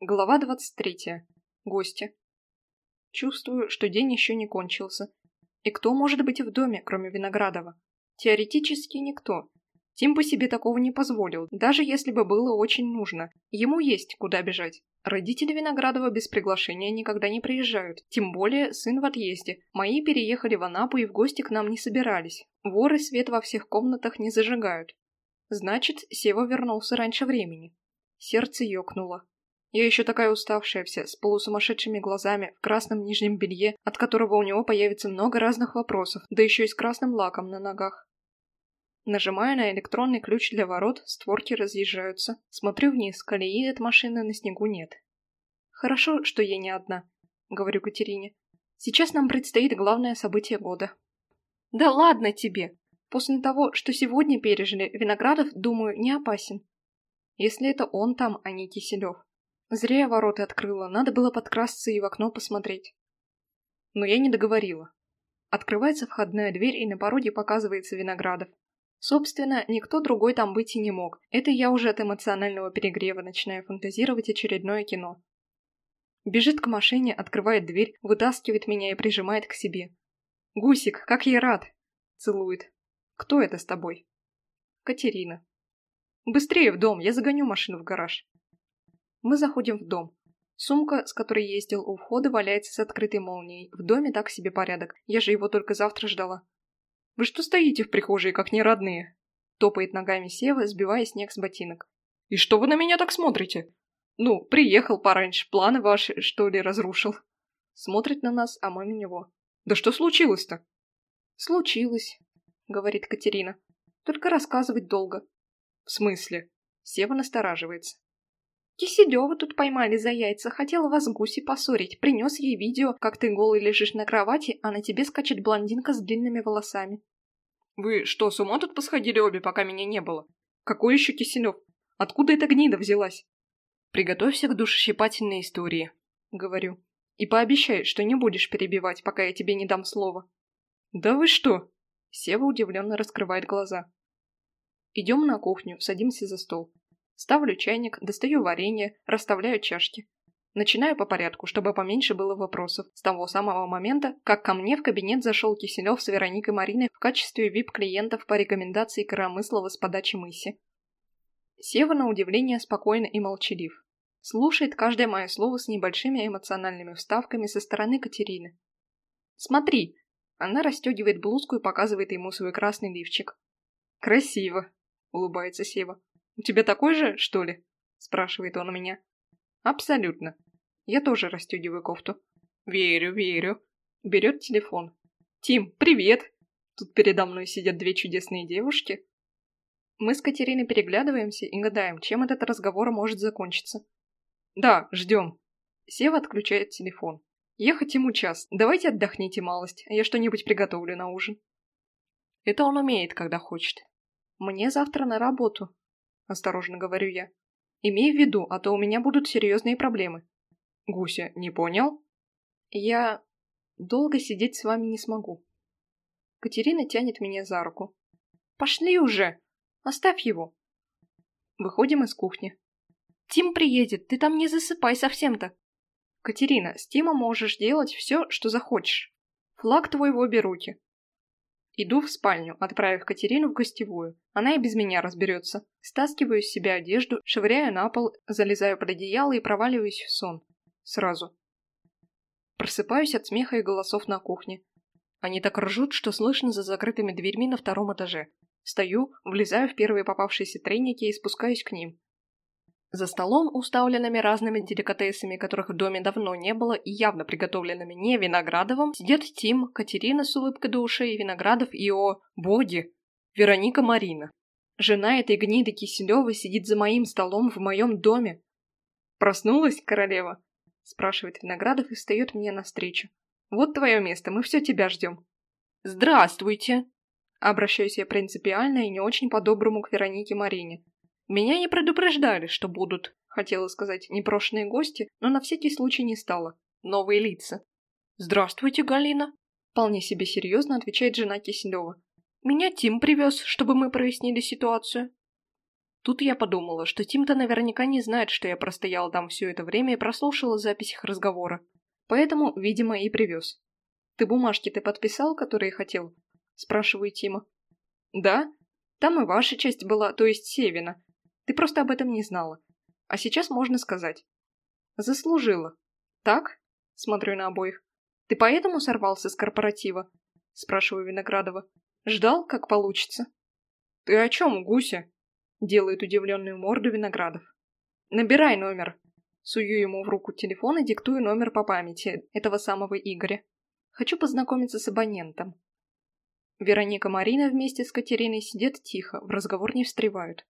Глава 23. Гости. Чувствую, что день еще не кончился. И кто может быть в доме, кроме Виноградова? Теоретически никто. Тим бы себе такого не позволил, даже если бы было очень нужно. Ему есть куда бежать. Родители Виноградова без приглашения никогда не приезжают, тем более сын в отъезде. Мои переехали в Анапу и в гости к нам не собирались. Воры свет во всех комнатах не зажигают. Значит, Сева вернулся раньше времени. Сердце ёкнуло. Я еще такая уставшая вся, с полусумасшедшими глазами, в красном нижнем белье, от которого у него появится много разных вопросов, да еще и с красным лаком на ногах. Нажимаю на электронный ключ для ворот, створки разъезжаются. Смотрю вниз, колеи от машины на снегу нет. «Хорошо, что я не одна», — говорю Катерине. «Сейчас нам предстоит главное событие года». «Да ладно тебе! После того, что сегодня пережили, Виноградов, думаю, не опасен. Если это он там, а не Киселев. Зря я ворота открыла, надо было подкрасться и в окно посмотреть. Но я не договорила. Открывается входная дверь, и на пороге показывается Виноградов. Собственно, никто другой там быть и не мог. Это я уже от эмоционального перегрева начинаю фантазировать очередное кино. Бежит к машине, открывает дверь, вытаскивает меня и прижимает к себе. «Гусик, как я рад!» Целует. «Кто это с тобой?» «Катерина». «Быстрее в дом, я загоню машину в гараж». Мы заходим в дом. Сумка, с которой ездил у входа, валяется с открытой молнией. В доме так себе порядок. Я же его только завтра ждала. «Вы что стоите в прихожей, как неродные?» Топает ногами Сева, сбивая снег с ботинок. «И что вы на меня так смотрите? Ну, приехал пораньше, планы ваши, что ли, разрушил?» Смотрит на нас, а мы на него. «Да что случилось-то?» «Случилось», — говорит Катерина. «Только рассказывать долго». «В смысле?» Сева настораживается. Киселева тут поймали за яйца, хотела вас гуси поссорить. Принес ей видео, как ты голый лежишь на кровати, а на тебе скачет блондинка с длинными волосами. Вы что, с ума тут посходили обе, пока меня не было? Какой еще Киселев? Откуда эта гнида взялась? Приготовься к душещипательной истории, говорю. И пообещай, что не будешь перебивать, пока я тебе не дам слова. Да вы что? Сева удивленно раскрывает глаза. Идем на кухню, садимся за стол. Ставлю чайник, достаю варенье, расставляю чашки. Начинаю по порядку, чтобы поменьше было вопросов. С того самого момента, как ко мне в кабинет зашел Киселев с Вероникой Мариной в качестве вип-клиентов по рекомендации Коромыслова с подачи мыси. Сева, на удивление, спокойно и молчалив. Слушает каждое мое слово с небольшими эмоциональными вставками со стороны Катерины. «Смотри!» Она расстегивает блузку и показывает ему свой красный лифчик. «Красиво!» — улыбается Сева. «У тебя такой же, что ли?» – спрашивает он у меня. «Абсолютно. Я тоже расстегиваю кофту». «Верю, верю». Берет телефон. «Тим, привет!» Тут передо мной сидят две чудесные девушки. Мы с Катериной переглядываемся и гадаем, чем этот разговор может закончиться. «Да, ждем». Сева отключает телефон. «Ехать ему час. Давайте отдохните малость, а я что-нибудь приготовлю на ужин». Это он умеет, когда хочет. Мне завтра на работу, осторожно говорю я. Имей в виду, а то у меня будут серьезные проблемы. Гуся, не понял? Я долго сидеть с вами не смогу. Катерина тянет меня за руку. Пошли уже! Оставь его. Выходим из кухни. Тим приедет, ты там не засыпай совсем-то. Катерина, с Тимом можешь делать все, что захочешь. Флаг твой в обе руки. Иду в спальню, отправив Катерину в гостевую. Она и без меня разберется. Стаскиваю с себя одежду, швыряю на пол, залезаю под одеяло и проваливаюсь в сон. Сразу. Просыпаюсь от смеха и голосов на кухне. Они так ржут, что слышно за закрытыми дверьми на втором этаже. Стою, влезаю в первые попавшиеся треники и спускаюсь к ним. За столом, уставленными разными деликатесами, которых в доме давно не было и явно приготовленными не Виноградовым, сидят Тим, Катерина с улыбкой до ушей, Виноградов и, о, боги, Вероника Марина. Жена этой гниды Киселевой сидит за моим столом в моем доме. «Проснулась, королева?» – спрашивает Виноградов и встает мне навстречу. «Вот твое место, мы все тебя ждем». «Здравствуйте!» Обращаюсь я принципиально и не очень по-доброму к Веронике Марине, меня не предупреждали, что будут, хотела сказать, непрошенные гости, но на всякий случай не стало. Новые лица. «Здравствуйте, Галина!» Вполне себе серьезно отвечает жена Киселева. «Меня Тим привез, чтобы мы прояснили ситуацию». Тут я подумала, что Тим-то наверняка не знает, что я простояла там все это время и прослушала запись их разговора. Поэтому, видимо, и привез. «Ты бумажки ты подписал, которые хотел?» Спрашиваю Тима. «Да. Там и ваша часть была, то есть Севина. Ты просто об этом не знала. А сейчас можно сказать. Заслужила. Так? Смотрю на обоих. Ты поэтому сорвался с корпоратива? Спрашиваю Виноградова. Ждал, как получится? Ты о чем, Гуся? Делает удивленную морду Виноградов. Набирай номер. Сую ему в руку телефон и диктую номер по памяти этого самого Игоря. Хочу познакомиться с абонентом. Вероника Марина вместе с Катериной сидят тихо, в разговор не встревают.